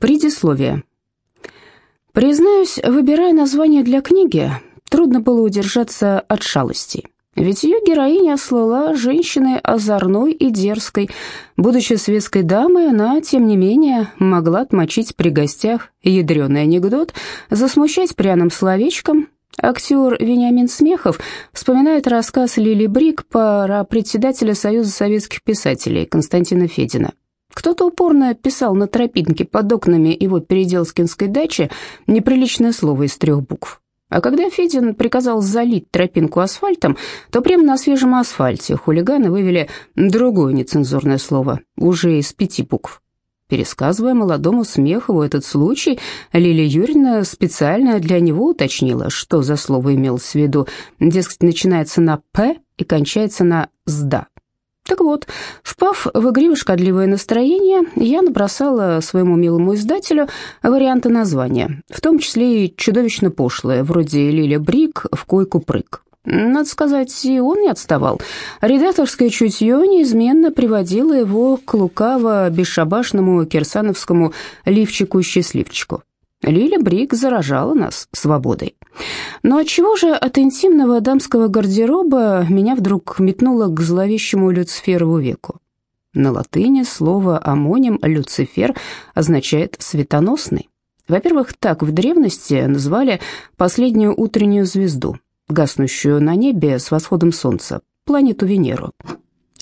Предисловие. Признаюсь, выбирая название для книги, трудно было удержаться от шалостей. Ведь ее героиня слыла женщиной озорной и дерзкой. Будучи светской дамой, она, тем не менее, могла отмочить при гостях ядреный анекдот, засмущать пряным словечком. Актер Вениамин Смехов вспоминает рассказ Лили Брик про председателя Союза советских писателей Константина Федина. Кто-то упорно писал на тропинке под окнами его переделскинской дачи неприличное слово из трех букв. А когда Федин приказал залить тропинку асфальтом, то прямо на свежем асфальте хулиганы вывели другое нецензурное слово, уже из пяти букв. Пересказывая молодому Смехову этот случай, Лилия Юрьевна специально для него уточнила, что за слово имелось в виду. Дескать, начинается на «п» и кончается на «сда». Так вот, впав в игриво-шкодливое настроение, я набросала своему милому издателю варианты названия, в том числе и чудовищно пошлые, вроде «Лиля Брик» в койку-прыг. Надо сказать, и он не отставал. Редакторское чутье неизменно приводило его к лукаво-бесшабашному кирсановскому лифчику-счастливчику. Лиля Брик заражала нас свободой. Но отчего же от интимного дамского гардероба меня вдруг метнуло к зловещему Люциферову веку? На латыни слово «амоним» «люцифер» означает «светоносный». Во-первых, так в древности называли последнюю утреннюю звезду, гаснущую на небе с восходом солнца, планету Венеру.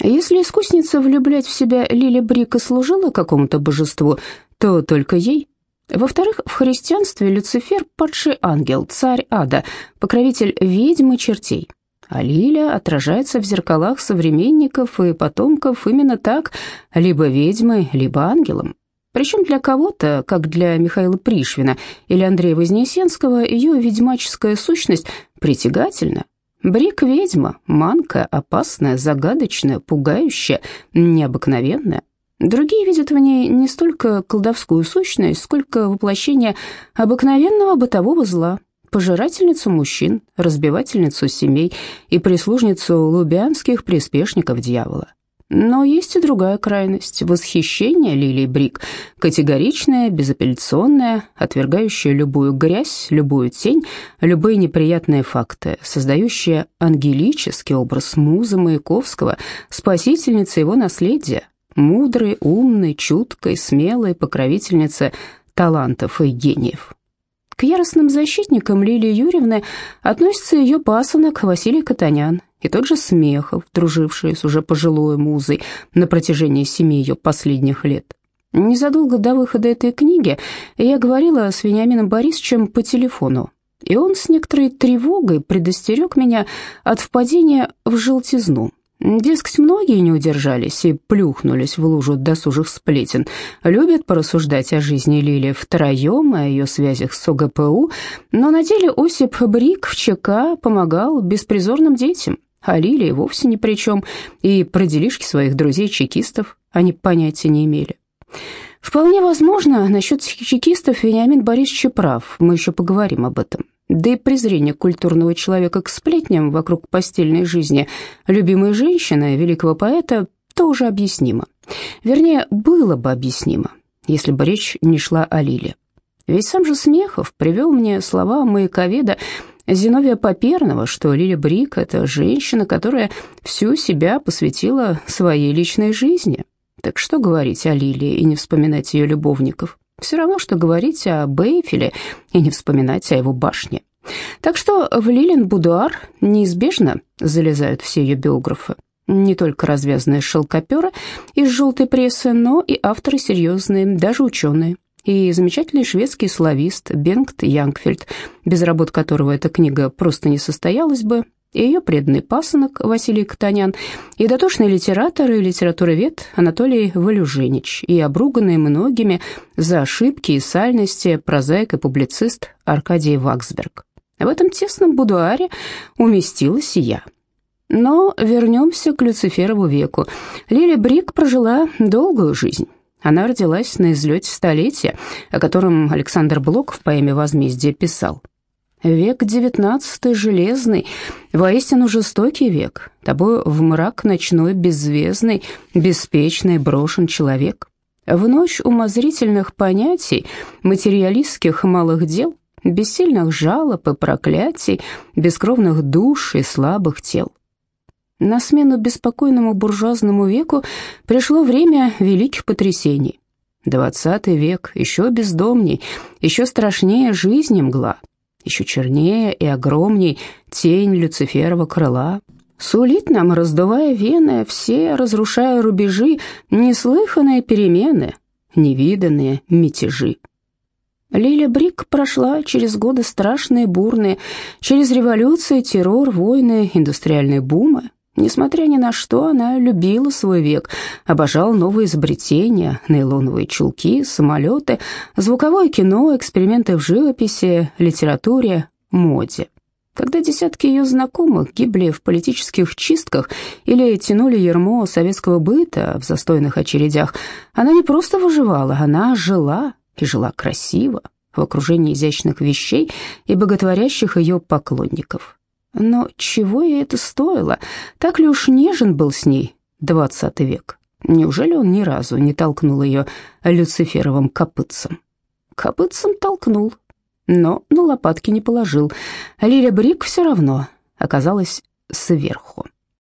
Если искусница влюблять в себя Лиля Брика служила какому-то божеству, то только ей – во-вторых, в христианстве Люцифер – падший ангел, царь ада, покровитель ведьм и чертей. А Лиля отражается в зеркалах современников и потомков именно так, либо ведьмой, либо ангелом. Причем для кого-то, как для Михаила Пришвина или Андрея Вознесенского, ее ведьмаческая сущность притягательна. Брик – ведьма, манка, опасная, загадочная, пугающая, необыкновенная. Другие видят в ней не столько колдовскую сущность, сколько воплощение обыкновенного бытового зла, пожирательницу мужчин, разбивательницу семей и прислужницу лубянских приспешников дьявола. Но есть и другая крайность – восхищение Лилии Брик, категоричное, безапелляционное, отвергающее любую грязь, любую тень, любые неприятные факты, создающее ангелический образ музы Маяковского, спасительницы его наследия, мудрой, умной, чуткой, смелой покровительнице талантов и гениев. К яростным защитникам Лилии Юрьевны относится ее пасынок Василий Катанян и тот же Смехов, друживший с уже пожилой музой на протяжении семи ее последних лет. Незадолго до выхода этой книги я говорила с Вениамином Борисовичем по телефону, и он с некоторой тревогой предостерег меня от впадения в желтизну, Дескать, многие не удержались и плюхнулись в лужу досужих сплетен. Любят порассуждать о жизни Лили втроем, о ее связях с ОГПУ, но на деле Осип Брик в ЧК помогал беспризорным детям, а Лилия вовсе ни при чем, и про делишки своих друзей-чекистов они понятия не имели. Вполне возможно, насчет чекистов Вениамин Борисович прав, мы еще поговорим об этом. Да и презрение культурного человека к сплетням вокруг постельной жизни любимой женщины, великого поэта, тоже объяснимо. Вернее, было бы объяснимо, если бы речь не шла о Лиле. Ведь сам же Смехов привел мне слова маяковеда Зиновия Поперного, что Лиля Брик – это женщина, которая всю себя посвятила своей личной жизни. Так что говорить о Лиле и не вспоминать ее любовников? Все равно, что говорить о Бейфеле и не вспоминать о его башне. Так что в Лилин будуар неизбежно залезают все ее биографы. Не только развязанные шелкоперы из желтой прессы, но и авторы серьезные, даже ученые. И замечательный шведский славист Бенгт Янгфельд, без работ которого эта книга просто не состоялась бы, ее преданный пасынок Василий Катанян, и дотошный литератор и литературовед Анатолий Валюженич, и обруганный многими за ошибки и сальности прозаик и публицист Аркадий Ваксберг. В этом тесном будуаре уместилась и я. Но вернемся к Люциферову веку. Лили Брик прожила долгую жизнь. Она родилась на излете столетия, о котором Александр Блок в поэме «Возмездие» писал. Век девятнадцатый, железный, воистину жестокий век. Тобой в мрак ночной, беззвездный, беспечный брошен человек. В ночь умозрительных понятий, материалистских малых дел, бессильных жалоб и проклятий, бескровных душ и слабых тел. На смену беспокойному буржуазному веку пришло время великих потрясений. Двадцатый век еще бездомней, еще страшнее жизни мгла, еще чернее и огромней тень Люциферова крыла. Сулит нам, раздувая вены, все, разрушая рубежи, неслыханные перемены, невиданные мятежи. Лиля Брик прошла через годы страшные, бурные, через революции, террор, войны, индустриальные бумы. Несмотря ни на что, она любила свой век, обожала новые изобретения, нейлоновые чулки, самолеты, звуковое кино, эксперименты в живописи, литературе, моде. Когда десятки ее знакомых гибли в политических чистках или тянули ермо советского быта в застойных очередях, она не просто выживала, она жила, и жила красиво, в окружении изящных вещей и боготворящих ее поклонников. Но чего ей это стоило? Так ли уж нежен был с ней двадцатый век? Неужели он ни разу не толкнул ее люциферовым копытцем? Копытцем толкнул, но на лопатки не положил. Лиля Брик все равно оказалась сверху.